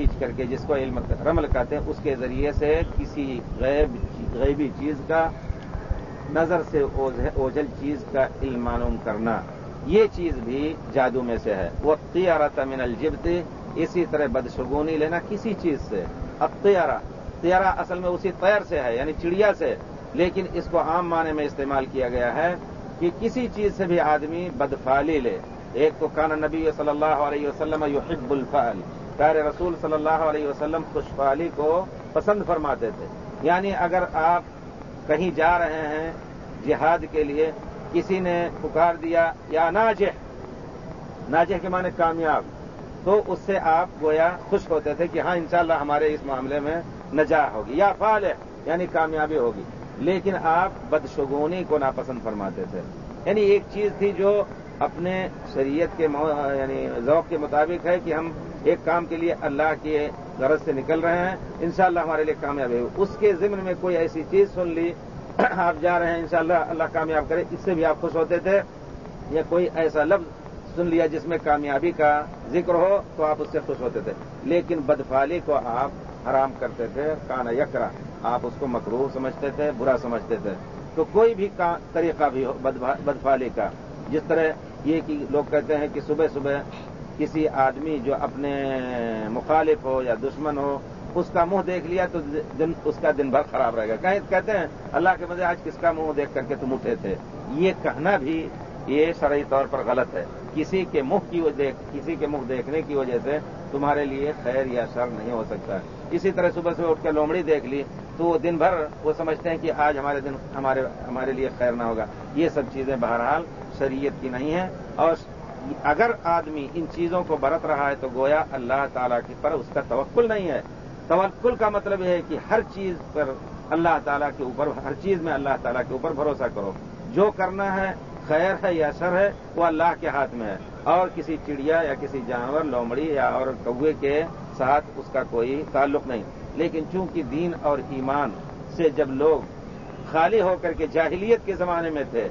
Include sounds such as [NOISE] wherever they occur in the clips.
کھینچ کر کے جس کو علم رمل کہتے ہیں، اس کے ذریعے سے کسی غیب غیبی چیز کا نظر سے اوجل چیز کا علم معلوم کرنا۔ یہ چیز بھی جادو میں سے ہے۔ وہ تیارہ من الجبت۔ اسی طرح بدشگونی لینا کسی چیز سے۔ اب تیارہ اصل میں اسی تیر سے ہے یعنی چڑیا سے۔ لیکن اس کو عام معنی میں استعمال کیا گیا ہے کہ کسی چیز سے بھی آدمی بدفالی لے۔ ایک تو کان نبی صلی اللہ علیہ وسلم یحب الفعل۔ پیر رسول صلی اللہ علیہ وسلم خوشفالی کو پسند فرماتے تھے۔ یعنی اگر آپ کہیں جا رہے ہیں جہاد کے لیے، کسی نے پکار دیا، یا ناجح ناجح کے معنی کامیاب، تو اس سے آپ گویا خوش ہوتے تھے کہ ہاں انشاءاللہ ہمارے اس معاملے میں نجاح ہوگی، یا فالح یعنی کامیابی ہوگی۔ لیکن آپ بدشگونی کو ناپسند فرماتے تھے۔ یعنی ایک چیز تھی جو اپنے شریعت کے یعنی ذوق کے مطابق ہے کہ ہم ایک کام کے لیے اللہ کے غرض سے نکل رہے ہیں۔ انشاءاللہ ہمارے لیے کامیابی ہوگی اس کے ضمن میں کوئی ایسی چیز سن لی [CLEARS THROAT] آپ جا رہے ہیں، انشاءاللہ اللہ کامیاب کرے۔ اس سے بھی آپ خوش ہوتے تھے۔ یا کوئی ایسا لفظ سن لیا جس میں کامیابی کا ذکر ہو تو آپ اس سے خوش ہوتے تھے۔ لیکن بدفالی کو آپ حرام کرتے تھے کانا یکرا آپ اس کو مکرو سمجھتے تھے، برا سمجھتے تھے۔ تو کوئی بھی طریقہ بھی ہو بدفالی کا، جس طرح یہ کہ لوگ کہتے ہیں کہ صبح صبح کسی آدمی جو اپنے مخالف ہو یا دشمن ہو، اس کا منہ دیکھ لیا تو دن، اس کا دن بھر خراب رہے گا۔ کہیں کہتے ہیں، اللہ کے مزے آج کس کا منہ دیکھ کر کے تم اٹھے تھے؟ یہ کہنا بھی، یہ شرعی طور پر غلط ہے۔ کسی کے منہ کی وجہ، کسی کے منہ دیکھنے کی وجہ سے تمہارے لیے خیر یا شر نہیں ہو سکتا۔ اسی طرح صبح سے اٹھ کے لومڑی دیکھ لی تو وہ دن بھر وہ سمجھتے ہیں کہ آج ہمارے دن، ہمارے ہمارے لیے خیر نہ ہوگا۔ یہ سب چیزیں بہرحال شریعت کی نہیں ہیں اور اگر آدمی ان چیزوں کو برت رہا ہے تو گویا اللہ تعالیٰ کی پر اس کا توقل نہیں ہے۔ توکل کا مطلب یہ ہے کہ ہر چیز پر اللہ تعالیٰ کے اوپر، ہر چیز میں اللہ تعالیٰ کے اوپر بھروسہ کرو۔ جو کرنا ہے، خیر ہے یا شر ہے، وہ اللہ کے ہاتھ میں ہے۔ اور کسی چڑیا یا کسی جانور، لومڑی یا اور کوے کے ساتھ اس کا کوئی تعلق نہیں۔ لیکن چونکہ دین اور ایمان سے جب لوگ خالی ہو کر کے جاہلیت کے زمانے میں تھے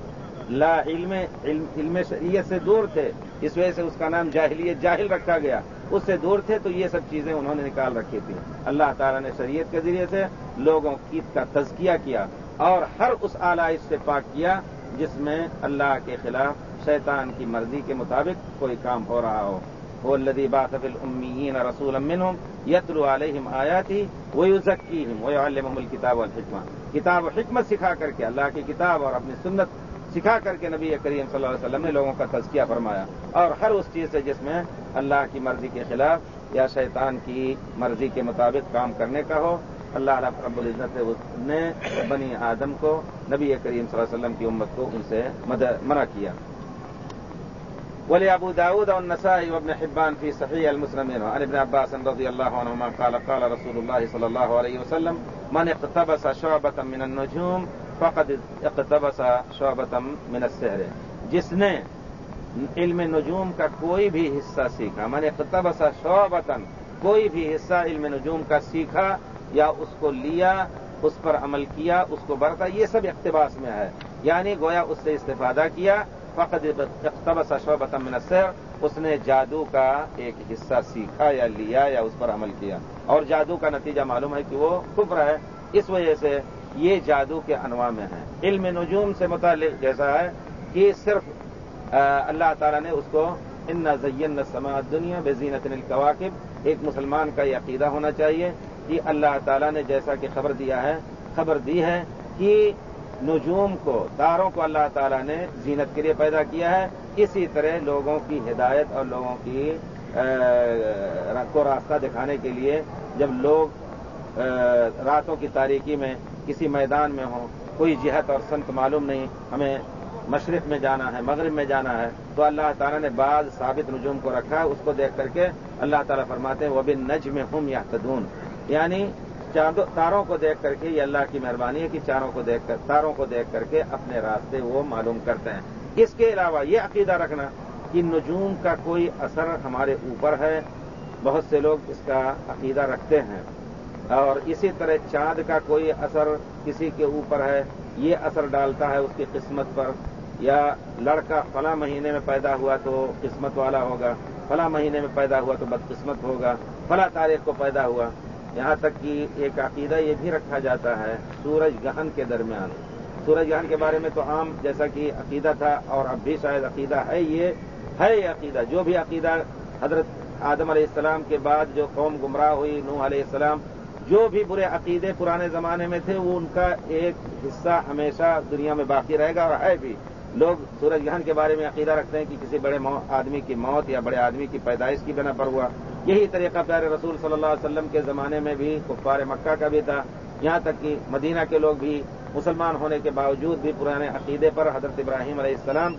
لا علم علم شریعت سے دور تھے، اس وجہ سے اس کا نام جاہلیت، جاہل رکھا گیا۔ اس سے دور تھے تو یہ سب چیزیں انہوں نے نکال رکھی تھی۔ اللہ تعالیٰ نے شریعت کے ذریعے سے لوگوں کی کا تزکیہ کیا اور ہر اس آلائش سے پاک کیا جس میں اللہ کے خلاف شیطان کی مرضی کے مطابق کوئی کام ہو رہا ہو۔ وہ لدی باطفل امین رسول امن یتر علیہم آیا تھی وہ ذکی وہ محمد کتاب الحکمہ کتاب و حکمت سکھا کر کے اللہ کی کتاب اور اپنی سنت سکھا کر کے نبی کریم صلی اللہ علیہ وسلم نے لوگوں کا تزکیہ فرمایا اور ہر اس چیز سے جس میں اللہ کی مرضی کے خلاف یا شیطان کی مرضی کے مطابق کام کرنے کا ہو، اللہ رب العزت نے بنی آدم کو، نبی کریم صلی اللہ علیہ وسلم کی امت کو ان سے منع کیا۔ ولی ابو داود اور نسائی ابن حبان فی صحیح المسلم عن ابن عباس رضی اللہ عنہما قال قال رسول اللہ صلی اللہ علیہ وسلم، من اقتبس شعبة من النجوم فقد اقتبس شعبة من السحر۔ جس نے علم نجوم کا کوئی بھی حصہ سیکھا، من اقتبس شعبة، کوئی بھی حصہ علم نجوم کا سیکھا یا اس کو لیا، اس پر عمل کیا، اس کو برتا، یہ سب اقتباس میں ہے۔ یعنی گویا اس سے استفادہ کیا، فقد اقتبس شعبة من السحر، اس نے جادو کا ایک حصہ سیکھا یا لیا یا اس پر عمل کیا۔ اور جادو کا نتیجہ معلوم ہے کہ وہ کفر ہے۔ اس وجہ سے یہ جادو کے انواع میں ہیں۔ علم نجوم سے متعلق جیسا ہے کہ صرف اللہ تعالیٰ نے اس کو ان زین سما دنیا بے زینت القواقب ایک مسلمان کا یہ عقیدہ ہونا چاہیے کہ اللہ تعالیٰ نے جیسا کہ خبر دیا ہے، خبر دی ہے کہ نجوم کو تاروں کو اللہ تعالیٰ نے زینت کے لیے پیدا کیا ہے۔ اسی طرح لوگوں کی ہدایت اور لوگوں کی کو راستہ دکھانے کے لیے جب لوگ راتوں کی تاریکی میں کسی میدان میں ہوں، کوئی جہت اور سنت معلوم نہیں، ہمیں مشرق میں جانا ہے، مغرب میں جانا ہے، تو اللہ تعالیٰ نے بعض ثابت نجوم کو رکھا ہے اس کو دیکھ کر کے اللہ تعالیٰ فرماتے ہیں وہ بھی نج میں ہوں یا تدون یعنی تاروں کو دیکھ کر کے یہ اللہ کی مہربانی ہے کہ چاروں کو دیکھ کر، تاروں کو دیکھ کر کے اپنے راستے وہ معلوم کرتے ہیں۔ اس کے علاوہ یہ عقیدہ رکھنا کہ نجوم کا کوئی اثر ہمارے اوپر ہے، بہت سے لوگ اس کا عقیدہ رکھتے ہیں۔ اور اسی طرح چاند کا کوئی اثر کسی کے اوپر ہے، یہ اثر ڈالتا ہے اس کی قسمت پر۔ یا لڑکا فلاں مہینے میں پیدا ہوا تو قسمت والا ہوگا، فلاں مہینے میں پیدا ہوا تو بدقسمت ہوگا، فلاں تاریخ کو پیدا ہوا۔ یہاں تک کہ ایک عقیدہ یہ بھی رکھا جاتا ہے سورج گہن کے درمیان۔ سورج گہن کے بارے میں تو عام جیسا کہ عقیدہ تھا اور اب بھی شاید عقیدہ ہے یہ ہے یہ عقیدہ۔ جو بھی عقیدہ حضرت آدم علیہ السلام کے بعد جو قوم گمراہ ہوئی، نوح علیہ السلام جو بھی برے عقیدے پرانے زمانے میں تھے، وہ ان کا ایک حصہ ہمیشہ دنیا میں باقی رہے گا اور ہے بھی۔ لوگ سورج گرہن کے بارے میں عقیدہ رکھتے ہیں کہ کسی بڑے آدمی کی موت یا بڑے آدمی کی پیدائش کی بنا پر ہوا۔ یہی طریقہ پیارے رسول صلی اللہ علیہ وسلم کے زمانے میں بھی، کفار مکہ کا بھی تھا۔ یہاں تک کہ مدینہ کے لوگ بھی مسلمان ہونے کے باوجود بھی پرانے عقیدے پر حضرت ابراہیم علیہ السلام،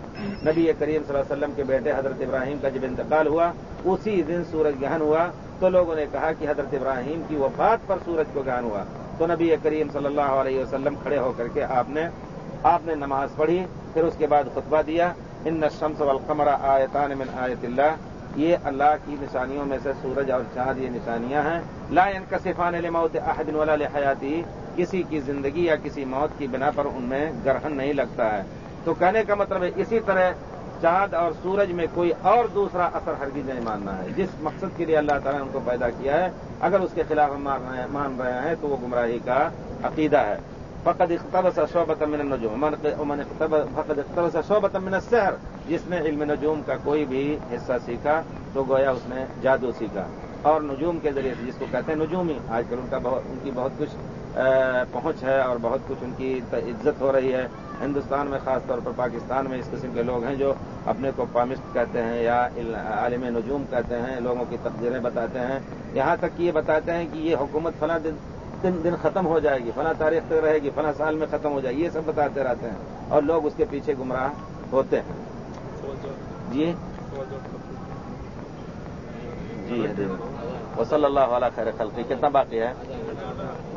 نبی کریم صلی اللہ علیہ وسلم کے بیٹے حضرت ابراہیم کا جب انتقال ہوا، اسی دن سورج گہن ہوا، تو لوگوں نے کہا کہ حضرت ابراہیم کی وفات پر سورج کو گہن ہوا۔ تو نبی کریم صلی اللہ علیہ وسلم کھڑے ہو کر کے آپ نے آپ نے نماز پڑھی، پھر اس کے بعد خطبہ دیا، ان نشمس والقمر آیتان من آیت اللہ یہ اللہ کی نشانیوں میں سے سورج اور چاند یہ نشانیاں ہیں۔ لا کا صفان لموت احد ولا لحیاتی۔ کسی کی زندگی یا کسی موت کی بنا پر ان میں گرہن نہیں لگتا ہے۔ تو کہنے کا مطلب ہے اسی طرح چاند اور سورج میں کوئی اور دوسرا اثر ہرگز نہیں ماننا ہے۔ جس مقصد کے لیے اللہ تعالیٰ نے ان کو پیدا کیا ہے، اگر اس کے خلاف ہم مان رہے ہیں، تو وہ گمراہی کا عقیدہ ہے۔ فقد اختبس شعبت من النجوم. فقد اختبس شعبت من السحر، جس نے علم نجوم کا کوئی بھی حصہ سیکھا، تو گویا اس نے جادو سیکھا۔ اور نجوم کے ذریعے سے، جس کو کہتے ہیں نجومی، آج کل ان کا بہت ان کی بہت کچھ پہنچ ہے اور بہت کچھ ان کی عزت ہو رہی ہے۔ ہندوستان میں خاص طور پر پاکستان میں اس قسم کے لوگ ہیں جو اپنے کو پامسٹ کہتے ہیں یا عالم نجوم کہتے ہیں، لوگوں کی تقدیریں بتاتے ہیں۔ یہاں تک کہ یہ بتاتے ہیں کہ یہ حکومت فلاں دن دن ختم ہو جائے گی، فلاں تاریخ تک رہے گی، فلاں سال میں ختم ہو جائے گی، یہ سب بتاتے رہتے ہیں۔ اور لوگ اس کے پیچھے گمراہ ہوتے ہیں۔ جی؟ جی وہ صلی اللہ علیہ خیر خلقی۔ کتنا باقی ہے؟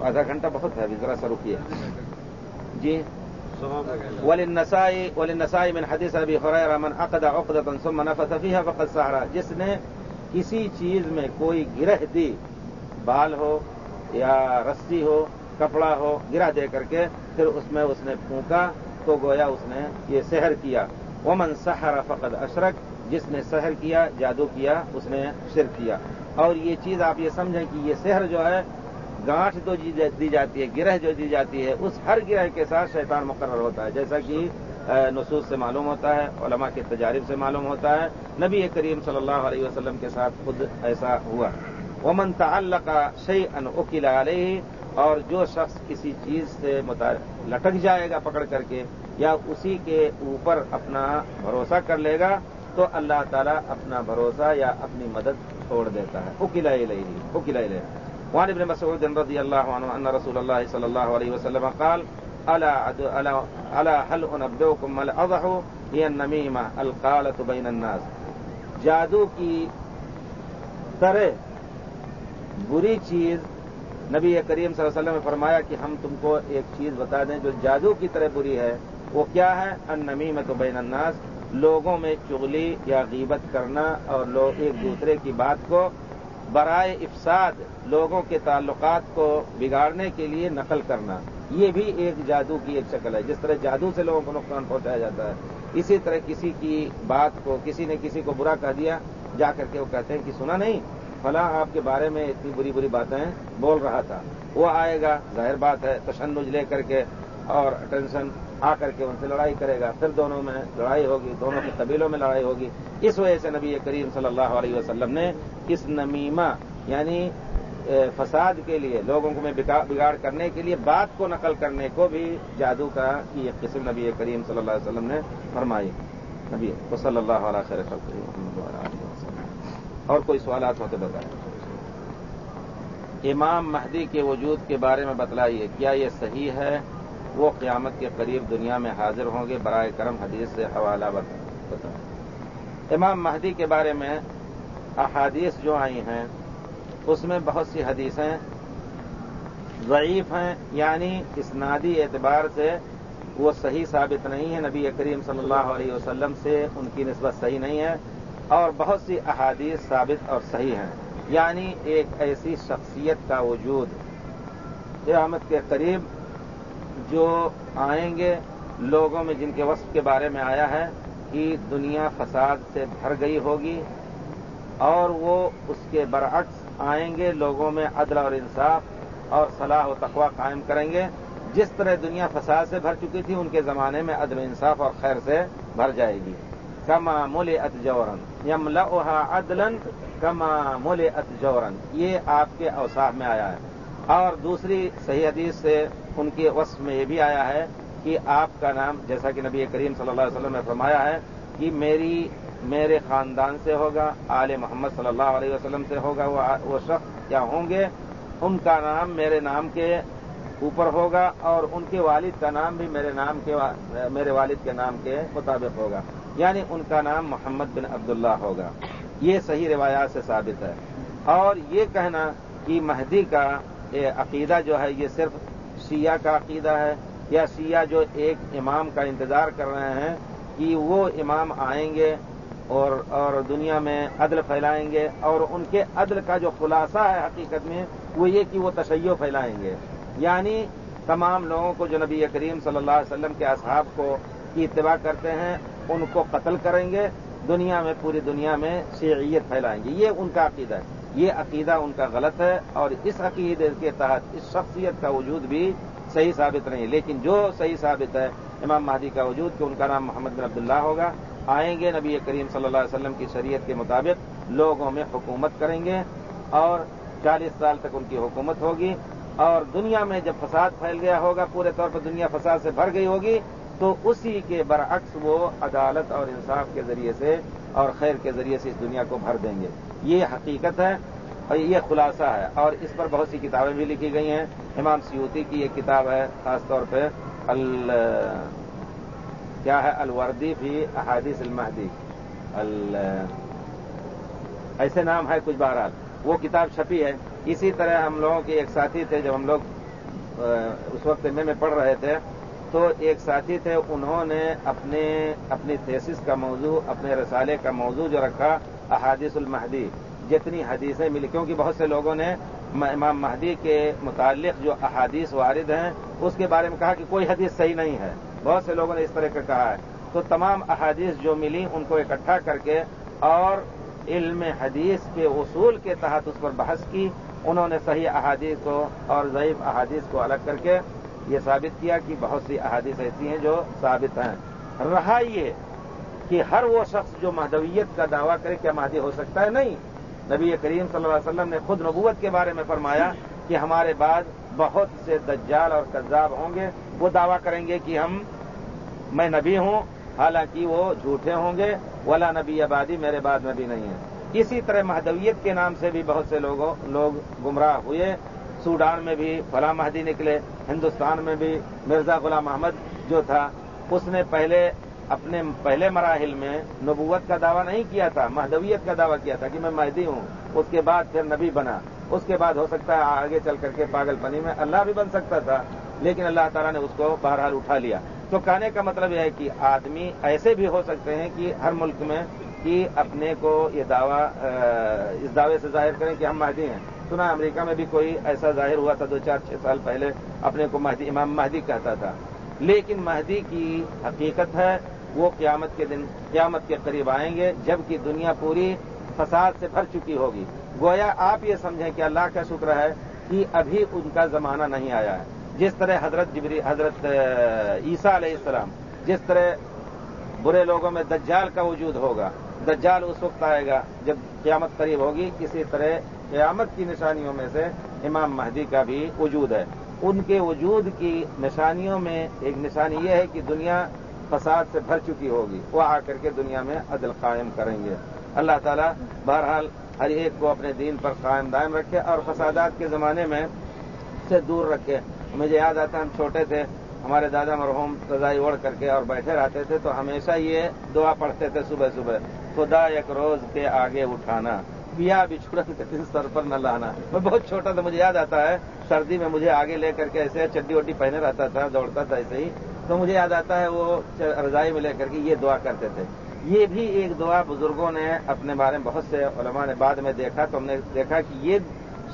آدھا گھنٹہ بہت ہے ابھی، ذرا سا رکیے۔ جی؟ وللنسائی وللنسائی من حدیث ابی حریرہ من عقد عقدة ثم نفث فيها فقد سحر جس نے کسی چیز میں کوئی گرہ دی، بال ہو یا رسی ہو، کپڑا ہو گرہ دے کر کے پھر اس میں اس نے پھونکا تو گویا اس نے یہ سحر کیا۔ ومن سحر فقد اشرک جس نے سحر کیا، جادو کیا، اس نے شرک کیا۔ اور یہ چیز آپ یہ سمجھیں کہ یہ سحر جو ہے، گانٹھ جو دی جاتی ہے، گرہ جو دی جاتی ہے، اس ہر گرہ کے ساتھ شیطان مقرر ہوتا ہے۔ جیسا کہ نصوص سے معلوم ہوتا ہے، علماء کے تجارب سے معلوم ہوتا ہے۔ نبی کریم صلی اللہ علیہ وسلم کے ساتھ خود ایسا ہوا۔ ومن تعلق شعی اکیلا علیہ اور جو شخص کسی چیز سے لٹک جائے گا پکڑ کر کے یا اسی کے اوپر اپنا بھروسہ کر لے گا تو اللہ تعالیٰ اپنا بھروسہ یا اپنی مدد چھوڑ دیتا ہے۔ اکیلا علیہ اکیلا وعن ابن مسعود رضي الله عنه أن رسول الله صلى الله عليه وسلم قال ألا, ألا, ألا هل أنبئكم ما الأضح هي النميمة القالة بين الناس۔ جادو کی طرح بری چیز نبی کریم صلی اللہ علیہ وسلم نے فرمایا کہ ہم تم کو ایک چیز بتا دیں جو جادو کی طرح بری ہے۔ وہ کیا ہے؟ ان نمیمت بین الناس، لوگوں میں چغلی یا غیبت کرنا اور لوگ ایک دوسرے کی بات کو برائے افساد لوگوں کے تعلقات کو بگاڑنے کے لیے نقل کرنا۔ یہ بھی ایک جادو کی ایک شکل ہے۔ جس طرح جادو سے لوگوں کو نقصان پہنچایا جاتا ہے، اسی طرح کسی کی بات کو، کسی نے کسی کو برا کہہ دیا، جا کر کے وہ کہتے ہیں کہ سنا نہیں فلاں آپ کے بارے میں اتنی بری بری باتیں بول رہا تھا۔ وہ آئے گا، ظاہر بات ہے، تشنج لے کر کے اور اٹینشن آ کر کے ان سے لڑائی کرے گا۔ پھر دونوں میں لڑائی ہوگی، دونوں کے قبیلوں میں لڑائی ہوگی۔ اس وجہ سے نبی کریم صلی اللہ علیہ وسلم نے اس نمیمہ یعنی فساد کے لیے، لوگوں کو میں بگاڑ کرنے کے لیے، بات کو نقل کرنے کو بھی جادو کا کی ایک قسم نبی کریم صلی اللہ علیہ وسلم نے فرمائی۔ نبی صلی اللہ علیہ خیر اور کوئی سوالات ہو تو بتائیں امام مہدی کے وجود کے بارے میں بتلائیے، کیا یہ صحیح ہے؟ وہ قیامت کے قریب دنیا میں حاضر ہوں گے، برائے کرم حدیث سے حوالہ بتائیں۔ امام مہدی کے بارے میں احادیث جو آئی ہیں، اس میں بہت سی حدیثیں ضعیف ہیں یعنی اسنادی اعتبار سے وہ صحیح ثابت نہیں ہے۔ نبی کریم صلی اللہ علیہ وسلم سے ان کی نسبت صحیح نہیں ہے۔ اور بہت سی احادیث ثابت اور صحیح ہیں۔ یعنی ایک ایسی شخصیت کا وجود قیامت کے قریب جو آئیں گے لوگوں میں جن کے وصف کے بارے میں آیا ہے کہ دنیا فساد سے بھر گئی ہوگی اور وہ اس کے برعکس آئیں گے، لوگوں میں عدل اور انصاف اور صلاح و تقوا قائم کریں گے۔ جس طرح دنیا فساد سے بھر چکی تھی، ان کے زمانے میں عدل و انصاف اور خیر سے بھر جائے گی۔ کما مول ات جورن یم عدلن کما مول ات جورن یہ آپ کے اوساف میں آیا ہے۔ اور دوسری صحیح حدیث سے ان کے وصف میں یہ بھی آیا ہے کہ آپ کا نام، جیسا کہ نبی کریم صلی اللہ علیہ وسلم نے فرمایا ہے، کہ میری، میرے خاندان سے ہوگا، آل محمد صلی اللہ علیہ وسلم سے ہوگا وہ شخص کیا ہوں گے؟ ان کا نام میرے نام کے اوپر ہوگا اور ان کے والد کا نام بھی میرے نام کے، میرے والد کے نام کے مطابق ہوگا۔ یعنی ان کا نام محمد بن عبداللہ ہوگا۔ یہ صحیح روایات سے ثابت ہے۔ اور یہ کہنا کہ مہدی کا عقیدہ جو ہے، یہ صرف شیعہ کا عقیدہ ہے یا شیعہ جو ایک امام کا انتظار کر رہے ہیں کہ وہ امام آئیں گے اور اور دنیا میں عدل پھیلائیں گے اور ان کے عدل کا جو خلاصہ ہے حقیقت میں، وہ یہ کہ وہ تشیع پھیلائیں گے۔ یعنی تمام لوگوں کو جو نبی کریم صلی اللہ علیہ وسلم کے اصحاب کو کی اتباع کرتے ہیں ان کو قتل کریں گے، دنیا میں، پوری دنیا میں شیعیت پھیلائیں گے۔ یہ ان کا عقیدہ ہے۔ یہ عقیدہ ان کا غلط ہے اور اس عقیدے کے تحت اس شخصیت کا وجود بھی صحیح ثابت نہیں۔ لیکن جو صحیح ثابت ہے، امام مہدی کا وجود، کہ ان کا نام محمد بن عبداللہ ہوگا۔ آئیں گے نبی کریم صلی اللہ علیہ وسلم کی شریعت کے مطابق، لوگوں میں حکومت کریں گے اور چالیس سال تک ان کی حکومت ہوگی اور دنیا میں جب فساد پھیل گیا ہوگا، پورے طور پر دنیا فساد سے بھر گئی ہوگی تو اسی کے برعکس وہ عدالت اور انصاف کے ذریعے سے اور خیر کے ذریعے سے اس دنیا کو بھر دیں گے۔ یہ حقیقت ہے اور یہ خلاصہ ہے۔ اور اس پر بہت سی کتابیں بھی لکھی گئی ہیں۔ امام سیوتی کی یہ کتاب ہے، خاص طور پہ ال کیا ہے؟ الوردی بھی احادیث المہدی۔ ال ایسے نام ہے کچھ بہرحال۔ وہ کتاب چھپی ہے۔ اسی طرح ہم لوگوں کے ایک ساتھی تھے جب ہم لوگ اس وقت میں میں پڑھ رہے تھے۔ تو ایک ساتھی تھے، انہوں نے اپنے، اپنی تھیسس کا موضوع، اپنے رسالے کا موضوع جو رکھا، احادیث المہدی۔ جتنی حدیثیں ملی، کیونکہ بہت سے لوگوں نے امام مہدی کے متعلق جو احادیث وارد ہیں، اس کے بارے میں کہا کہ کوئی حدیث صحیح نہیں ہے۔ بہت سے لوگوں نے اس طرح کا کہا ہے۔ تو تمام احادیث جو ملی، ان کو اکٹھا کر کے اور علم حدیث کے اصول کے تحت اس پر بحث کی۔ انہوں نے صحیح احادیث کو اور ضعیف احادیث کو الگ کر کے یہ ثابت کیا کہ بہت سی احادیث ایسی ہیں جو ثابت ہیں۔ رہا یہ کہ ہر وہ شخص جو مہدویت کا دعویٰ کرے کیا مہدی ہو سکتا ہے؟ نہیں۔ نبی کریم صلی اللہ علیہ وسلم نے خود نبوت کے بارے میں فرمایا کہ ہمارے بعد بہت سے دجال اور کذاب ہوں گے۔ وہ دعویٰ کریں گے کہ ہم، میں نبی ہوں، حالانکہ وہ جھوٹے ہوں گے۔ ولا نبی آبادی میرے بعد نبی نہیں ہے۔ اسی طرح مہدویت کے نام سے بھی بہت سے لوگوں، لوگ گمراہ ہوئے۔ سوڈان میں بھی فلاں مہدی نکلے، ہندوستان میں بھی مرزا غلام احمد جو تھا، اس نے پہلے اپنے پہلے مراحل میں نبوت کا دعویٰ نہیں کیا تھا، مہدویت کا دعویٰ کیا تھا کہ میں مہدی ہوں، اس کے بعد پھر نبی بنا، اس کے بعد ہو سکتا ہے آگے چل کر کے پاگل پنی میں اللہ بھی بن سکتا تھا، لیکن اللہ تعالیٰ نے اس کو بہرحال اٹھا لیا۔ تو کہنے کا مطلب یہ ہے کہ آدمی ایسے بھی ہو سکتے ہیں کہ ہر ملک میں کہ اپنے کو یہ دعویٰ اس دعوے سے ظاہر کریں کہ ہم مہدی ہیں۔ سنا، امریکہ میں بھی کوئی ایسا ظاہر ہوا تھا دو چار چھ سال پہلے، اپنے کو مہدی، امام مہدی کہتا تھا۔ لیکن مہدی کی حقیقت ہے، وہ قیامت کے دن، قیامت کے قریب آئیں گے، جبکہ دنیا پوری فساد سے بھر چکی ہوگی۔ گویا آپ یہ سمجھیں کہ اللہ کا شکر ہے کہ ابھی ان کا زمانہ نہیں آیا ہے۔ جس طرح حضرت جبری، حضرت عیسیٰ علیہ السلام، جس طرح برے لوگوں میں دجال کا وجود ہوگا، دجال اس وقت آئے گا جب قیامت قریب ہوگی کسی طرح قیامت کی نشانیوں میں سے امام مہدی کا بھی وجود ہے۔ ان کے وجود کی نشانیوں میں ایک نشانی یہ ہے کہ دنیا فساد سے بھر چکی ہوگی۔ وہ آ کر کے دنیا میں عدل قائم کریں گے۔ اللہ تعالیٰ بہرحال ہر ایک کو اپنے دین پر قائم دائم رکھے اور فسادات کے زمانے میں سے دور رکھے۔ مجھے یاد آتا ہم چھوٹے تھے، ہمارے دادا مرحوم رضائی اوڑھ کر کے اور بیٹھے رہتے تھے تو ہمیشہ یہ دعا پڑھتے تھے صبح صبح، خدا ایک روز کے آگے اٹھانا۔ پیا بچھڑن سر پر نہ لانا۔ میں بہت چھوٹا تھا، مجھے یاد آتا ہے، سردی میں مجھے آگے لے کر کے ایسے چڈی وڈی پہنے رہتا تھا، دوڑتا تھا ایسے ہی۔ تو مجھے یاد آتا ہے، وہ رضائی میں لے کر کے یہ دعا کرتے تھے۔ یہ بھی ایک دعا بزرگوں نے اپنے بارے میں بہت سے علماء نے بعد میں دیکھا۔ تو ہم نے دیکھا کہ یہ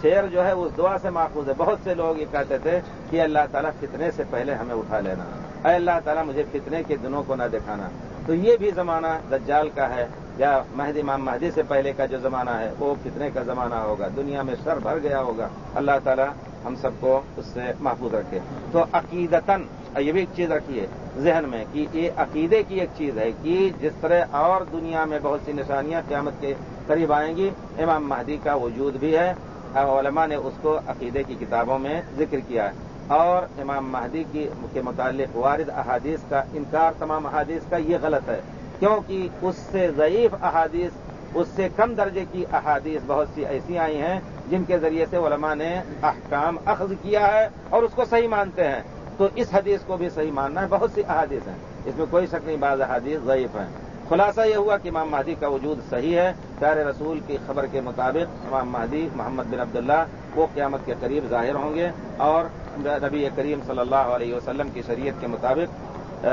شعر جو ہے اس دعا سے محفوظ ہے۔ بہت سے لوگ یہ کہتے تھے کہ اللہ تعالیٰ فتنے سے پہلے ہمیں اٹھا لینا۔ اے اللہ تعالیٰ، مجھے فتنے کے دنوں کو نہ دکھانا۔ تو یہ بھی زمانہ دجال کا ہے۔ یا مہدی امام مہدی سے پہلے کا جو زمانہ ہے، وہ فتنے کا زمانہ ہوگا؟ دنیا میں سر بھر گیا ہوگا۔ اللہ تعالیٰ ہم سب کو اس سے محفوظ رکھے۔ تو عقیدتاً، یہ بھی ایک چیز رکھیے ذہن میں کہ یہ عقیدے کی ایک چیز ہے کہ جس طرح اور دنیا میں بہت سی نشانیاں قیامت کے قریب آئیں گی، امام مہدی کا وجود بھی ہے۔ علماء نے اس کو عقیدے کی کتابوں میں ذکر کیا ہے۔ اور امام مہدی کی کے متعلق وارد احادیث کا انکار تمام احادیث کا یہ غلط ہے۔ کیونکہ اس سے ضعیف احادیث، اس سے کم درجے کی احادیث بہت سی ایسی آئی ہیں جن کے ذریعے سے علماء نے احکام اخذ کیا ہے اور اس کو صحیح مانتے ہیں۔ تو اس حدیث کو بھی صحیح ماننا ہے بہت سی احادیث ہیں۔ اس میں کوئی شک نہیں، بعض احادیث ضعیف ہیں۔ خلاصہ یہ ہوا کہ امام مہدی کا وجود صحیح ہے۔ پیارے رسول کی خبر کے مطابق امام مہدی محمد بن عبداللہ وہ قیامت کے قریب ظاہر ہوں گے اور نبی کریم صلی اللہ علیہ وسلم کی شریعت کے مطابق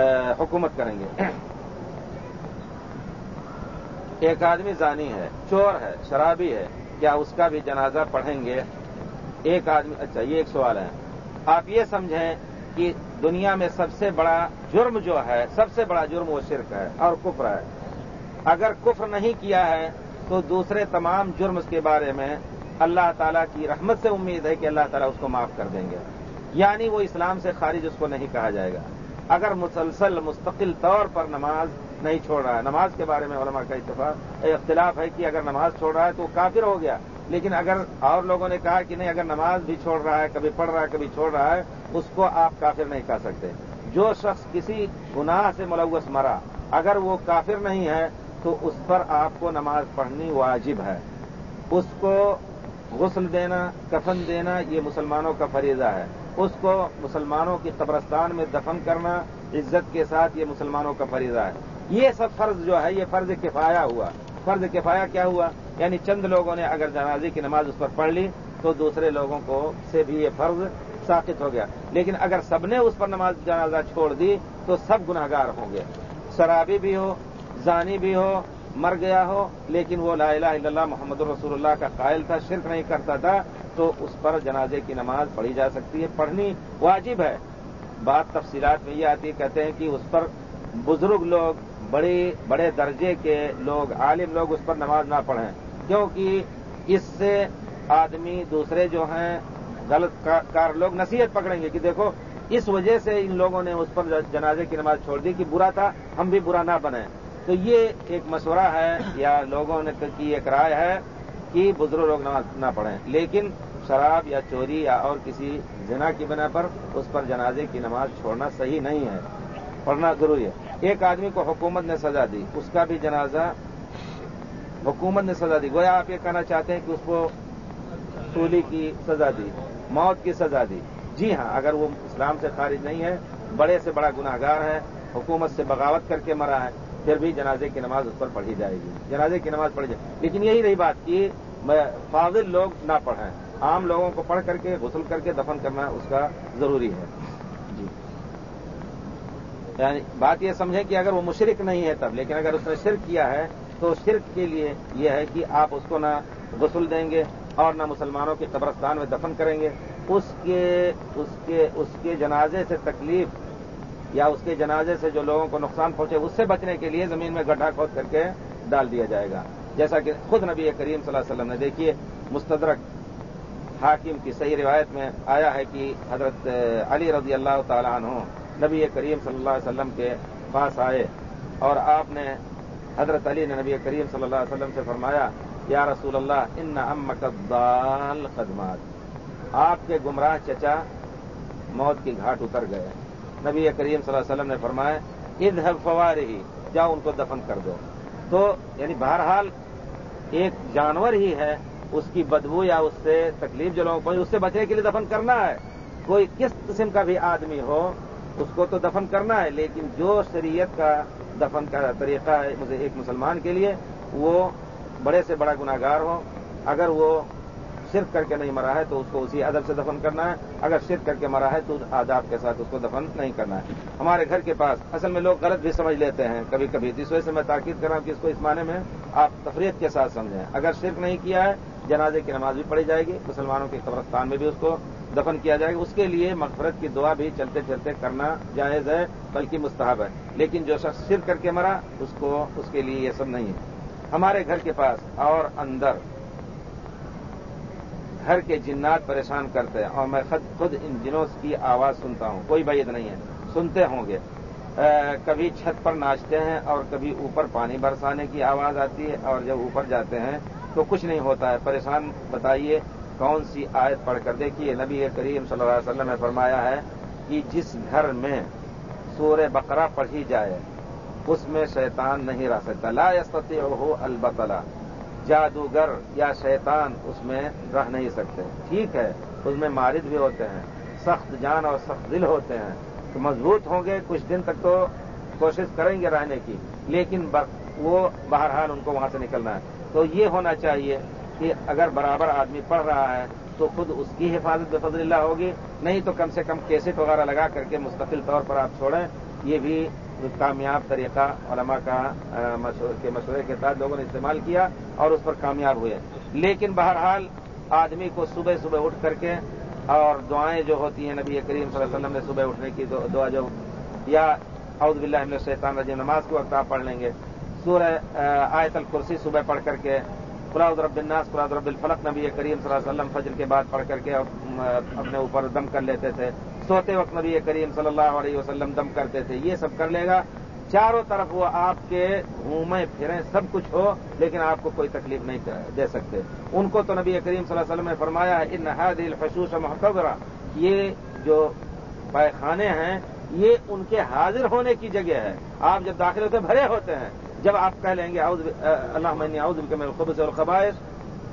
حکومت کریں گے۔ ایک آدمی زانی ہے، چور ہے، شرابی ہے، کیا اس کا بھی جنازہ پڑھیں گے؟ ایک آدمی اچھا یہ ایک سوال ہے۔ آپ یہ سمجھیں کہ دنیا میں سب سے بڑا جرم جو ہے، سب سے بڑا جرم وہ شرک ہے اور کفر ہے۔ اگر کفر نہیں کیا ہے، تو دوسرے تمام جرم کے بارے میں اللہ تعالیٰ کی رحمت سے امید ہے کہ اللہ تعالیٰ اس کو معاف کر دیں گے۔ یعنی وہ اسلام سے خارج اس کو نہیں کہا جائے گا۔ اگر مسلسل، مستقل طور پر نماز نہیں چھوڑ رہا ہے۔ نماز کے بارے میں علماء کا اتفاق اختلاف ہے کہ اگر نماز چھوڑ رہا ہے تو وہ کافر ہو گیا۔ لیکن اگر اور لوگوں نے کہا کہ نہیں، اگر نماز بھی چھوڑ رہا ہے، کبھی پڑھ رہا ہے، کبھی چھوڑ رہا ہے، اس کو آپ کافر نہیں کہہ سکتے۔ جو شخص کسی گناہ سے ملوث مرا، اگر وہ کافر نہیں ہے، تو اس پر آپ کو نماز پڑھنی واجب ہے۔ اس کو غسل دینا، کفن دینا، یہ مسلمانوں کا فریضہ ہے۔ اس کو مسلمانوں کی قبرستان میں دفن کرنا، عزت کے ساتھ یہ مسلمانوں کا فریضہ ہے۔ یہ سب فرض جو ہے، یہ فرض کفایا ہوا۔ فرض کفایا کیا ہوا؟ یعنی چند لوگوں نے اگر جنازے کی نماز اس پر پڑھ لی، تو دوسرے لوگوں کو سے بھی یہ فرض ثابت ہو گیا۔ لیکن اگر سب نے اس پر نماز، جنازہ چھوڑ دی، تو سب گناہگار ہوں گے۔ شرابی بھی ہو، زانی بھی ہو، مر گیا ہو، لیکن وہ لا الہ الا اللہ، محمد الرسول اللہ کا قائل تھا، شرک نہیں کرتا تھا، تو اس پر جنازے کی نماز پڑھی جا سکتی ہے۔ پڑھنی واجب ہے۔ بات تفصیلات میں یہ آتی کہتے ہیں کہ اس پر بزرگ لوگ بڑے بڑے درجے کے لوگ عالم لوگ اس پر نماز نہ پڑھیں۔ کیونکہ اس سے آدمی دوسرے جو ہیں، غلط کار لوگ نصیحت پکڑیں گے کہ دیکھو، اس وجہ سے ان لوگوں نے اس پر جنازے کی نماز چھوڑ دی کہ برا تھا، ہم بھی برا نہ بنیں۔ تو یہ ایک مشورہ ہے یا لوگوں نے کی ایک رائے ہے کہ بزرگ لوگ نماز نہ پڑھیں۔ لیکن شراب یا چوری یا اور کسی جنا کی بنا پر اس پر جنازے کی نماز چھوڑنا صحیح نہیں ہے۔ پڑھنا ضروری ہے۔ ایک آدمی کو حکومت نے سزا دی، اس کا بھی جنازہ حکومت نے سزا دی۔ گویا آپ یہ کہنا چاہتے ہیں کہ اس کو سولی کی سزا دی، موت کی سزا دی۔ جی ہاں اگر وہ اسلام سے خارج نہیں ہے، بڑے سے بڑا گناہ گار ہے، حکومت سے بغاوت کر کے مرا ہے، پھر بھی جنازے کی نماز اس پر پڑھی جائے گی۔ جنازے کی نماز پڑھی جائے لیکن یہی رہی بات کہ فاضل لوگ نہ پڑھیں۔ عام لوگوں کو پڑھ کر کے، غسل کر کے دفن کرنا اس کا ضروری ہے۔ یعنی بات یہ سمجھیں کہ اگر وہ مشرق نہیں ہے تب، لیکن اگر اس نے شرک کیا ہے، تو شرک کے لیے یہ ہے کہ آپ اس کو نہ غسل دیں گے اور نہ مسلمانوں کے قبرستان میں دفن کریں گے۔ اس کے اس کے اس کے جنازے سے تکلیف یا اس کے جنازے سے جو لوگوں کو نقصان پہنچے، اس سے بچنے کے لیے زمین میں گڈھا کھود کر کے ڈال دیا جائے گا۔ جیسا کہ خود نبی کریم صلی اللہ علیہ وسلم نے، دیکھیے، مستدرک حاکم کی صحیح روایت میں آیا ہے کہ حضرت علی رضی اللہ تعالیٰ عنہ نبی کریم صلی اللہ علیہ وسلم کے پاس آئے اور آپ نے حضرت علی نے نبی کریم صلی اللہ علیہ وسلم سے فرمایا، یا رسول اللہ ان امکدال خدمات آپ کے گمراہ چچا موت کی گھاٹ اتر گئے۔ نبی کریم صلی اللہ علیہ وسلم نے فرمایا عید فوار ہی جاؤ ان کو دفن کر دو. تو یعنی بہرحال ایک جانور ہی ہے، اس کی بدبو یا اس سے تکلیف جو لوگوں کو اس سے بچنے کے لیے دفن کرنا ہے۔ کوئی کس قسم کا بھی آدمی ہو اس کو تو دفن کرنا ہے، لیکن جو شریعت کا دفن کا طریقہ ہے ایک مسلمان کے لیے، وہ بڑے سے بڑا گناگار ہو۔ اگر وہ صرف کر کے نہیں مرا ہے، تو اس کو اسی ادب سے دفن کرنا ہے۔ اگر صرف کر کے مرا ہے، تو آداب کے ساتھ اس کو دفن نہیں کرنا ہے۔ ہمارے گھر کے پاس، اصل میں لوگ غلط بھی سمجھ لیتے ہیں کبھی کبھی اس وجہ سے میں تاکید کر رہا ہوں کہ اس کو اس معنی میں آپ تفریح کے ساتھ سمجھیں۔ اگر صرف نہیں کیا ہے، جنازے کی نماز بھی پڑھی جائے گی، مسلمانوں کے قبرستان میں بھی اس کو دفن کیا جائے گا اس کے لیے مغفرت کی دعا بھی چلتے چلتے کرنا جائز ہے، بلکہ مستحب ہے۔ لیکن جو شخص سر کر کے مرا، اس کو، اس کے لیے یہ سب نہیں ہے۔ ہمارے گھر کے پاس اور اندر گھر کے جنات پریشان کرتے ہیں۔ اور میں خود خود ان جنوں کی آواز سنتا ہوں۔ کوئی بعید نہیں ہے۔ سنتے ہوں گے۔ کبھی چھت پر ناچتے ہیں اور کبھی اوپر پانی برسانے کی آواز آتی ہے اور جب اوپر جاتے ہیں تو کچھ نہیں ہوتا ہے۔ پریشان بتائیے۔ کون سی آیت پڑھ کر دیکھیے، نبی کریم صلی اللہ علیہ وسلم نے فرمایا ہے کہ جس گھر میں سور بقرہ پڑھی جائے، اس میں شیطان نہیں رہ سکتا۔ لا یستطیع ہو البتلا جادوگر یا شیطان اس میں رہ نہیں سکتے۔ ٹھیک ہے، اس میں مارد بھی ہوتے ہیں، سخت جان اور سخت دل ہوتے ہیں۔ تو مضبوط ہوں گے، کچھ دن تک تو کوشش کریں گے رہنے کی، لیکن وہ بہرحال ان کو وہاں سے نکلنا ہے۔ تو یہ ہونا چاہیے کہ اگر برابر آدمی پڑھ رہا ہے تو خود اس کی حفاظت بے فضل اللہ ہوگی، نہیں تو کم سے کم کیسٹ وغیرہ لگا کر کے مستقل طور پر آپ چھوڑیں۔ یہ بھی کامیاب طریقہ علماء کا کے مشورے کے ساتھ لوگوں نے استعمال کیا اور اس پر کامیاب ہوئے۔ لیکن بہرحال آدمی کو صبح صبح اٹھ کر کے اور دعائیں جو ہوتی ہیں، نبی کریم صلی اللہ علیہ وسلم نے صبح اٹھنے کی دعا جو، یا عود بلّہ شیطان رجیم نماز کے وقت آپ پڑھ لیں گے۔ سورہ آیت الکرسی صبح پڑھ کر کے فلاد رب الناس فلاد رب الفلق، نبی کریم صلی اللہ علیہ وسلم فجر کے بعد پڑھ کر کے اپنے اوپر دم کر لیتے تھے۔ سوتے وقت نبی کریم صلی اللہ علیہ وسلم دم کرتے تھے۔ یہ سب کر لے گا۔ چاروں طرف وہ آپ کے گھومے پھریں، سب کچھ ہو، لیکن آپ کو کوئی تکلیف نہیں دے سکتے۔ ان کو تو نبی کریم صلی اللہ علیہ وسلم نے فرمایا ہے، ان حادل فشوش محتبرہ یہ جو پیخانے ہیں، یہ ان کے حاضر ہونے کی جگہ ہے۔ آپ جب داخل ہوتے بھرے ہوتے ہیں۔ جب آپ کہہ لیں گے اللہ میں اعوذ کے میں خبص اور خبائش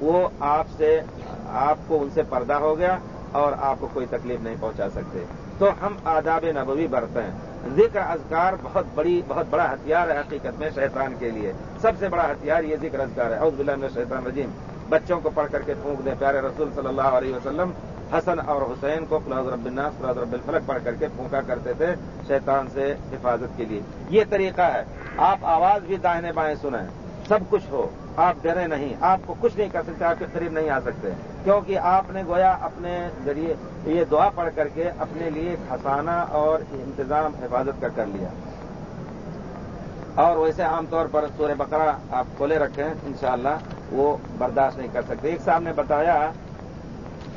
وہ آپ سے، آپ کو ان سے پردہ ہو گیا اور آپ کو کوئی تکلیف نہیں پہنچا سکتے۔ تو ہم آداب نبوی برتے ہیں۔ ذکر اذکار بہت بڑی، بہت بڑا ہتھیار ہے حقیقت میں شیطان کے لیے۔ سب سے بڑا ہتھیار یہ ذکر اذکار ہے۔ اوز بلّہ میں شیطان رجیم بچوں کو پڑھ کر کے پھونک دیں، پیارے رسول صلی اللہ علیہ وسلم۔ حسن اور حسین کو فلاز رب الناس فلاز رب الفلق پڑھ کر کے پھونکا کرتے تھے شیطان سے حفاظت کے لیے۔ یہ طریقہ ہے۔ آپ آواز بھی داہنے بائیں سنیں۔ سب کچھ ہو۔ آپ ڈرے نہیں۔ آپ کو کچھ نہیں کر سکتے، آپ کے قریب نہیں آ سکتے۔ کیونکہ آپ نے گویا اپنے ذریعے یہ دعا پڑھ کر کے اپنے لیے کھسانا اور انتظام، حفاظت کا کر لیا۔ اور ویسے عام طور پر سورہ بقرہ آپ کھولے رکھیں، انشاءاللہ وہ برداشت نہیں کر سکتے۔ ایک صاحب نے بتایا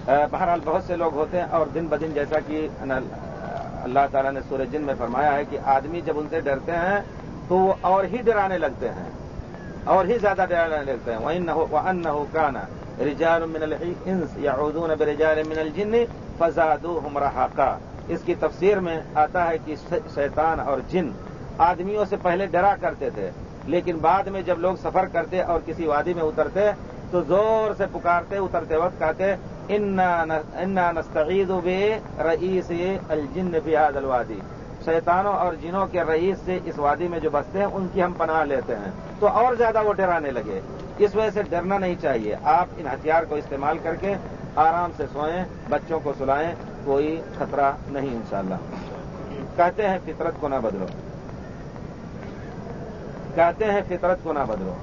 بہرحال بہت سے لوگ ہوتے ہیں اور دن بدن جیسا کہ اللہ تعالیٰ نے سورہ جن میں فرمایا ہے کہ آدمی جب ان سے ڈرتے ہیں تو وہ اور ہی ڈرانے لگتے ہیں، اور ہی زیادہ ڈرانے لگتے ہیں۔ وہ ان نہ ہو کانا رجال من الانس یا اردو رجال من الجن فزاد اس کی تفسیر میں آتا ہے کہ شیطان اور جن آدمیوں سے پہلے ڈرا کرتے تھے، لیکن بعد میں جب لوگ سفر کرتے اور کسی وادی میں اترتے تو زور سے پکارتے، اترتے وقت کہتے انا نستعید بے رئیس الجن بیاد الوادی شیطانوں اور جنوں کے رئیس سے اس وادی میں جو بستے ہیں، ان کی ہم پناہ لیتے ہیں۔ تو اور زیادہ وہ ڈرانے لگے۔ اس وجہ سے ڈرنا نہیں چاہیے۔ آپ ان ہتھیار کو استعمال کر کے آرام سے سوئیں، بچوں کو سلائیں، کوئی خطرہ نہیں انشاءاللہ۔ کہتے ہیں، فطرت کو نہ بدلو۔ کہتے ہیں، فطرت کو نہ بدلو۔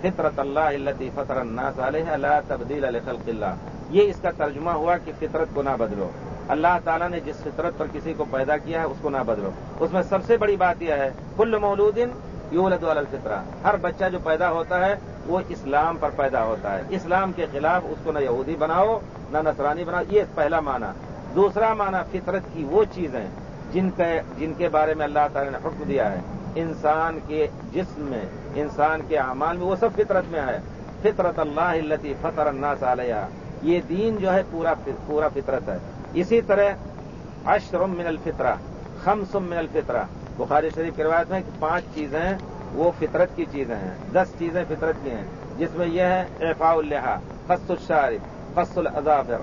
فطرت اللہ التی فطر الناس علیہ اللہ تبدیل علیہ خلق اللہ یہ اس کا ترجمہ ہوا کہ فطرت کو نہ بدلو۔ اللہ تعالیٰ نے جس فطرت پر کسی کو پیدا کیا ہے، اس کو نہ بدلو۔ اس میں سب سے بڑی بات یہ ہے، کل مولود یولد الفطرہ۔ ہر بچہ جو پیدا ہوتا ہے، وہ اسلام پر پیدا ہوتا ہے۔ اسلام کے خلاف اس کو نہ یہودی بناؤ، نہ نصرانی بناؤ، یہ پہلا معنی۔ دوسرا معنی فطرت کی وہ چیزیں جن کے جن کے بارے میں اللہ تعالی نے حکم دیا ہے۔ انسان کے جسم میں، انسان کے اعمال میں وہ سب فطرت میں ہے۔ فطرت اللہ التی فطر الناس علیہ یہ دین جو ہے پورا پورا فطرت ہے۔ اسی طرح اشرم من الفطرہ خمسم من الفطرہ۔ بخاری شریف کی روایت میں کہ پانچ چیزیں وہ فطرت کی چیزیں ہیں۔ دس چیزیں فطرت کی ہیں۔ جس میں یہ ہے اعفاء الحا فص الشارف فص الضافر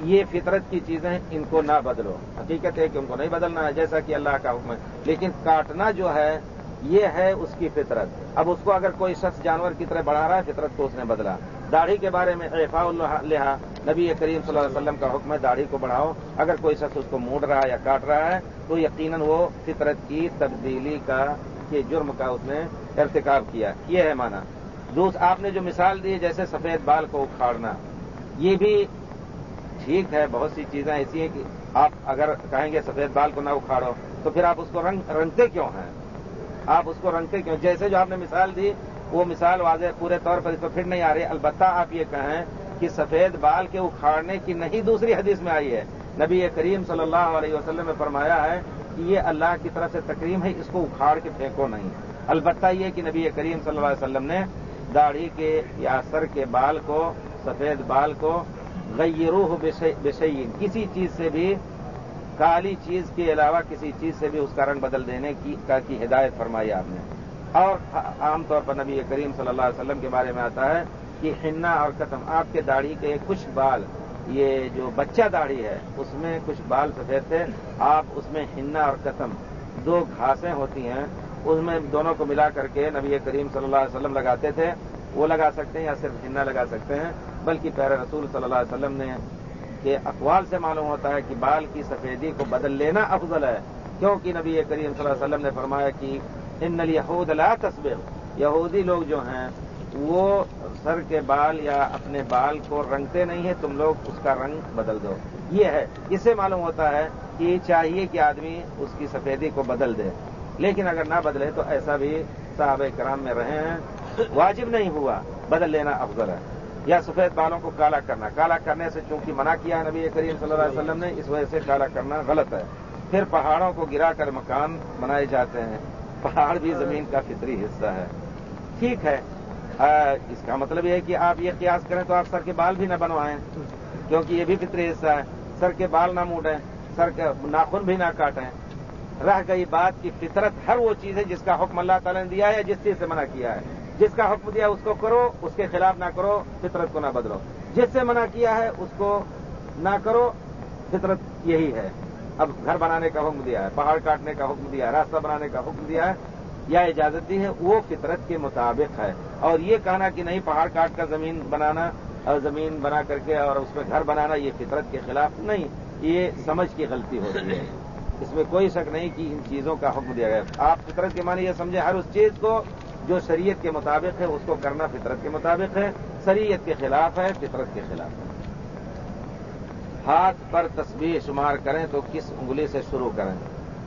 یہ فطرت کی چیزیں ان کو نہ بدلو۔ حقیقت ہے کہ ان کو نہیں بدلنا ہے، جیسا کہ اللہ کا حکم ہے۔ لیکن کاٹنا جو ہے، یہ ہے اس کی فطرت۔ اب اس کو اگر کوئی شخص جانور کی طرح بڑھا رہا ہے، فطرت کو اس نے بدلا۔ داڑھی کے بارے میں اعفاء الحا نبی کریم صلی اللہ علیہ وسلم کا حکم ہے داڑھی کو بڑھاؤ۔ اگر کوئی شخص اس کو موڑ رہا ہے یا کاٹ رہا ہے، تو یقیناً وہ فطرت کی تبدیلی کا، کے جرم کا اس نے ارتکاب کیا۔ یہ ہے مانا دوسر آپ نے جو مثال دی جیسے سفید بال کو اکھاڑنا، یہ بھی ٹھیک ہے، بہت سی چیزیں ایسی ہیں کہ آپ اگر کہیں گے سفید بال کو نہ اکھاڑو، تو پھر آپ اس کو رنگ، رنگتے کیوں ہیں؟ آپ اس کو رنگتے کیوں؟ جیسے جو آپ نے مثال دی وہ مثال واضح پورے طور پر اس پر پھر نہیں آ رہی۔ البتہ آپ یہ کہیں کہ سفید بال کے اکھاڑنے کی نہیں دوسری حدیث میں آئی ہے۔ نبی کریم صلی اللہ علیہ وسلم نے فرمایا ہے کہ یہ اللہ کی طرف سے تکریم ہے، اس کو اکھاڑ کے پھینکو نہیں۔ البتہ یہ کہ نبی کریم صلی اللہ علیہ وسلم نے داڑھی کے یا سر کے بال کو، سفید بال کو غیروح بشعین کسی چیز سے بھی، کالی چیز کے علاوہ کسی چیز سے بھی اس کا رنگ بدل دینے کی کی ہدایت فرمائی آپ نے۔ اور عام طور پر نبی کریم صلی اللہ علیہ وسلم کے بارے میں آتا ہے کہ ہنا اور قتم، آپ کے داڑھی کے کچھ بال، یہ جو بچہ داڑھی ہے، اس میں کچھ بال سفید تھے، آپ اس میں ہنا اور قتم دو گھاسیں ہوتی ہیں، اس میں دونوں کو ملا کر کے نبی کریم صلی اللہ علیہ وسلم لگاتے تھے، وہ لگا سکتے ہیں یا صرف ہنا لگا سکتے ہیں، بلکہ پیر رسول صلی اللہ علیہ وسلم نے کے اقوال سے معلوم ہوتا ہے کہ بال کی سفیدی کو بدل لینا افضل ہے، کیونکہ نبی کریم صلی اللہ علیہ وسلم نے فرمایا کہ ان یہود لا تصبر یہودی لوگ جو ہیں، وہ سر کے بال یا اپنے بال کو رنگتے نہیں ہیں، تم لوگ اس کا رنگ بدل دو۔ یہ ہے۔ اس سے معلوم ہوتا ہے کہ چاہیے کہ آدمی اس کی سفیدی کو بدل دے۔ لیکن اگر نہ بدلے تو ایسا بھی صحابہ کرام میں رہے ہیں، واجب نہیں ہوا۔ بدل لینا افضل ہے۔ یا سفید بالوں کو کالا کرنا۔ کالا کرنے سے چونکہ منع کیا ہے نبی کریم صلی اللہ علیہ وسلم نے، اس وجہ سے کالا کرنا غلط ہے۔ پھر پہاڑوں کو گرا کر مکان بنائے جاتے ہیں۔ پہاڑ بھی زمین کا فطری حصہ ہے۔ ٹھیک ہے۔ اس کا مطلب یہ ہے کہ آپ یہ قیاس کریں تو آپ سر کے بال بھی نہ بنوائیں، کیونکہ یہ بھی فطری حصہ ہے۔ سر کے بال نہ موڑیں، سر کے ناخن بھی نہ کاٹیں۔ رہ گئی بات کی فطرت ہر وہ چیز ہے جس کا حکم اللہ تعالیٰ نے دیا ہے، جس چیز سے منع کیا ہے۔ جس کا حکم دیا اس کو کرو، اس کے خلاف نہ کرو، فطرت کو نہ بدلو۔ جس سے منع کیا ہے، اس کو نہ کرو، فطرت یہی ہے۔ اب گھر بنانے کا حکم دیا ہے، پہاڑ کاٹنے کا حکم دیا ہے، راستہ بنانے کا حکم دیا ہے، یا اجازت دی ہے، وہ فطرت کے مطابق ہے۔ اور یہ کہنا کہ نہیں، پہاڑ کاٹ کر زمین بنانا، اور زمین بنا کر کے اور اس میں گھر بنانا، یہ فطرت کے خلاف نہیں، یہ سمجھ کی غلطی ہو رہی ہے۔ اس میں کوئی شک نہیں کہ ان چیزوں کا حکم دیا گیا آپ فطرت کے معنی یہ سمجھے ہر اس چیز کو جو شریعت کے مطابق ہے، اس کو کرنا فطرت کے مطابق ہے، شریعت کے خلاف ہے، فطرت کے خلاف ہے۔ ہاتھ پر تصویر شمار کریں تو کس انگلی سے شروع کریں؟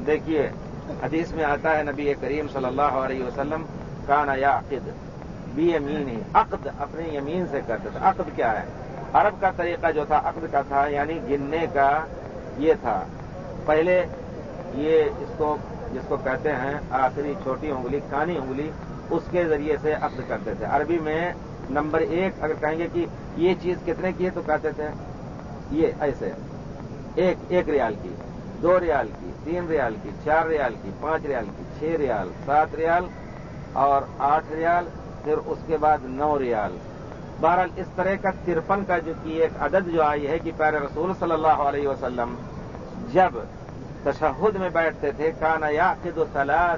دیکھیے، حدیث میں آتا ہے، نبی کریم صلی اللہ علیہ وسلم، کانا یا عقد بی امین عقد اپنی یمین سے کرتے تھے. عقد کیا ہے؟ عرب کا طریقہ جو تھا، عقد کا تھا یعنی گننے کا یہ تھا۔ پہلے یہ اس کو، جس کو کہتے ہیں، آخری چھوٹی انگلی کانی انگلی، اس کے ذریعے سے عقد کرتے تھے۔ عربی میں نمبر ایک اگر کہیں گے کہ یہ چیز کتنے کی ہے تو کہتے تھے یہ ایسے ایک ایک ریال کی، دو ریال کی، تین ریال کی، چار ریال کی، پانچ ریال کی، چھ ریال، سات ریال اور آٹھ ریال، پھر اس کے بعد نو ریال۔ بہرحال اس طرح کا ترپن کا جو کی ایک عدد جو آئی ہے کہ پیر رسول صلی اللہ علیہ وسلم جب تشہد میں بیٹھتے تھے کانا یا خد و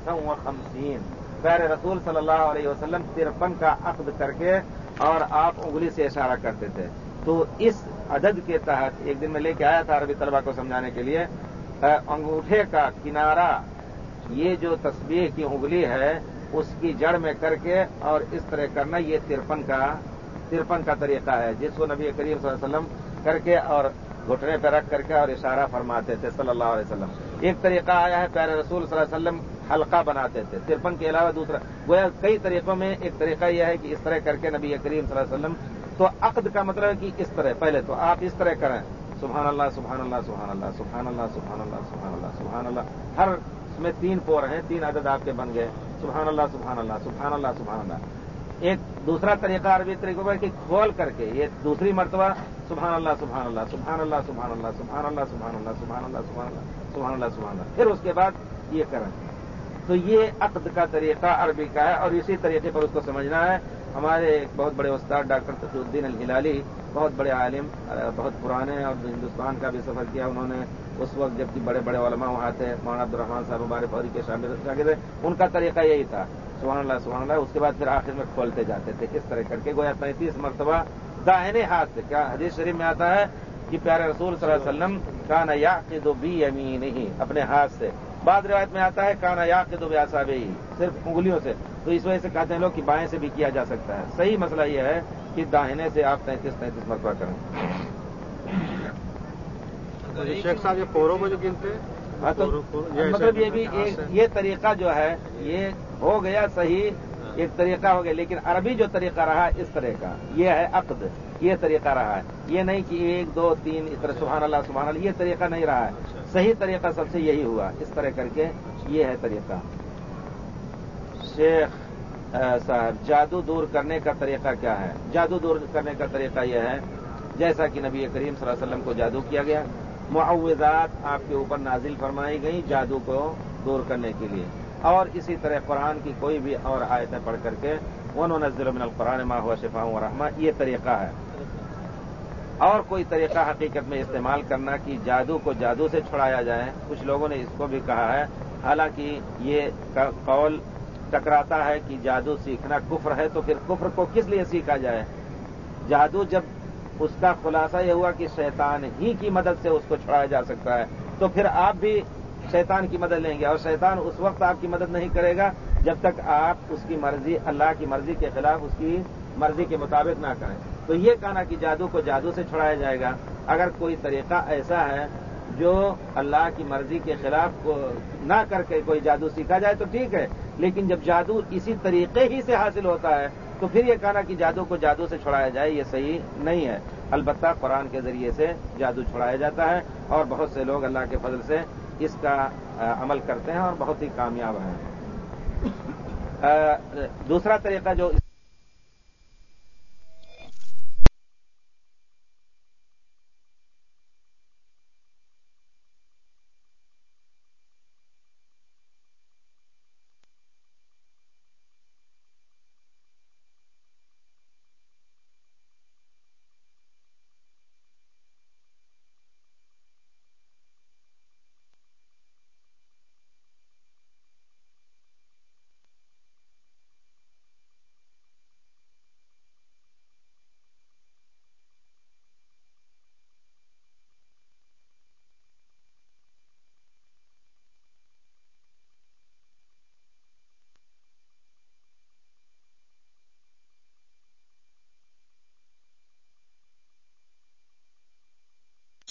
و خمسین پیر رسول صلی اللہ علیہ وسلم ترپن کا عقد کر کے اور آپ انگلی سے اشارہ کرتے تھے۔ تو اس عدد کے تحت ایک دن میں لے کے آیا تھا عربی طلبہ کو سمجھانے کے لیے انگوٹھے کا کنارا یہ جو تصویر کی انگلی ہے، اس کی جڑ میں کر کے اور اس طرح کرنا، یہ ترپن کا ترپن کا طریقہ ہے، جس کو نبی کریم صلی اللہ علیہ وسلم کر کے اور گھٹنے پہ رکھ کر کے اور اشارہ فرماتے تھے صلی اللہ علیہ وسلم۔ ایک طریقہ آیا ہے پیارے رسول صلی اللہ علیہ وسلم حلقہ بناتے تھے۔ ترپن کے علاوہ دوسرا، گویا کئی طریقوں میں ایک طریقہ یہ ہے کہ اس طرح کر کے نبی کریم صلی اللہ علیہ وسلم تو عقد کا مطلب ہے کہ اس طرح پہلے تو آپ اس طرح کریں سبحان اللہ سبحان اللہ سبحان اللہ سبحان اللہ سبحان اللہ سبحان اللہ سبحان اللہ ہر اس میں تین پور ہیں تین عدد آپ کے بن گئے سبحان اللہ سبحان اللہ سبحان اللہ سبحان اللہ ایک دوسرا طریقہ عربی طریقوں پر کہ کھول کر کے یہ دوسری مرتبہ سبحان اللہ سبحان اللہ سبحان اللہ سبحان اللہ سبحان اللہ سبحان اللہ سبحان اللہ سبحان اللہ سبحان اللہ سبحان اللہ پھر اس کے بعد یہ کریں تو یہ عقد کا طریقہ عربی کا ہے اور اسی طریقے پر اس کو سمجھنا ہے ہمارے ایک بہت بڑے استاد ڈاکٹر تقی الدین الہلالی، بہت بڑے عالم، بہت پرانے اور ہندوستان کا بھی سفر کیا انہوں نے۔ اس وقت جبکہ بڑے بڑے علماء وہاں تھے، مولانا عبدالرحمان صاحب ہمارے فوری کے شاگرد ان کا طریقہ یہی تھا، سبحان اللہ سبحان اللہ۔ اس کے بعد پھر آخر میں کھولتے جاتے تھے کس طرح کر کے گویا پینتیس مرتبہ داہنے ہاتھ سے۔ کیا حدیث شریف میں آتا ہے؟ کہ پیارے رسول صلی اللہ علیہ وسلم کا نیا دو بی امین ہی اپنے ہاتھ سے۔ بعد روایت میں آتا ہے کانا یا کے دو بیاسا بھی صرف انگلیوں سے۔ تو اس وجہ سے کہتے ہیں لوگ کہ بائیں سے بھی کیا جا سکتا ہے۔ صحیح مسئلہ یہ ہے کہ داہنے سے آپ تینتیس تینتیس مرتبہ کریں۔ شیخ صاحب یہ پوروں جو گنتے ہاں تو مطلب یہ بھی یہ طریقہ جو ہے یہ ہو گیا صحیح ایک طریقہ ہو گیا لیکن عربی جو طریقہ رہا اس طرح کا۔ یہ ہے عقد۔ یہ طریقہ رہا ہے۔ یہ نہیں کہ ایک، دو، تین، اس طرح، سبحان اللہ سبحان اللہ، یہ طریقہ نہیں رہا ہے۔ صحیح طریقہ سب سے یہی ہوا۔ اس طرح کر کے یہ ہے طریقہ۔ شیخ صاحب، جادو دور کرنے کا طریقہ کیا ہے؟ جادو دور کرنے کا طریقہ یہ ہے، جیسا کہ نبی کریم صلی اللہ علیہ وسلم کو جادو کیا گیا۔ معوضات آپ کے اوپر نازل فرمائی گئی جادو کو دور کرنے کے لیے۔ اور اسی طرح قرآن کی کوئی بھی اور آیتیں پڑھ کر کے ون و نزل من القرآن ما ہوا شفا و رحمہ یہ طریقہ ہے۔ اور کوئی طریقہ حقیقت میں استعمال کرنا کہ جادو کو جادو سے چھڑایا جائے۔ کچھ لوگوں نے اس کو بھی کہا ہے۔ حالانکہ یہ قول ٹکراتا ہے کہ جادو سیکھنا کفر ہے، تو پھر کفر کو کس لیے سیکھا جائے؟ جادو جب اس کا خلاصہ یہ ہوا کہ شیطان ہی کی مدد سے اس کو چھڑایا جا سکتا ہے، تو پھر آپ بھی شیطان کی مدد لیں گے۔ اور شیطان اس وقت آپ کی مدد نہیں کرے گا جب تک آپ اس کی مرضی، اللہ کی مرضی کے خلاف اس کی مرضی کے مطابق نہ کریں۔ تو یہ کہنا کہ جادو کو جادو سے چھڑایا جائے گا۔ اگر کوئی طریقہ ایسا ہے جو اللہ کی مرضی کے خلاف نہ کر کے کوئی جادو سیکھا جائے تو ٹھیک ہے، لیکن جب جادو اسی طریقے ہی سے حاصل ہوتا ہے تو پھر یہ کہنا کہ جادو کو جادو سے چھڑایا جائے یہ صحیح نہیں ہے۔ البتہ قرآن کے ذریعے سے جادو چھڑایا جاتا ہے اور بہت سے لوگ اللہ کے فضل سے اس کا عمل کرتے ہیں اور بہت ہی کامیاب ہیں۔ دوسرا طریقہ جو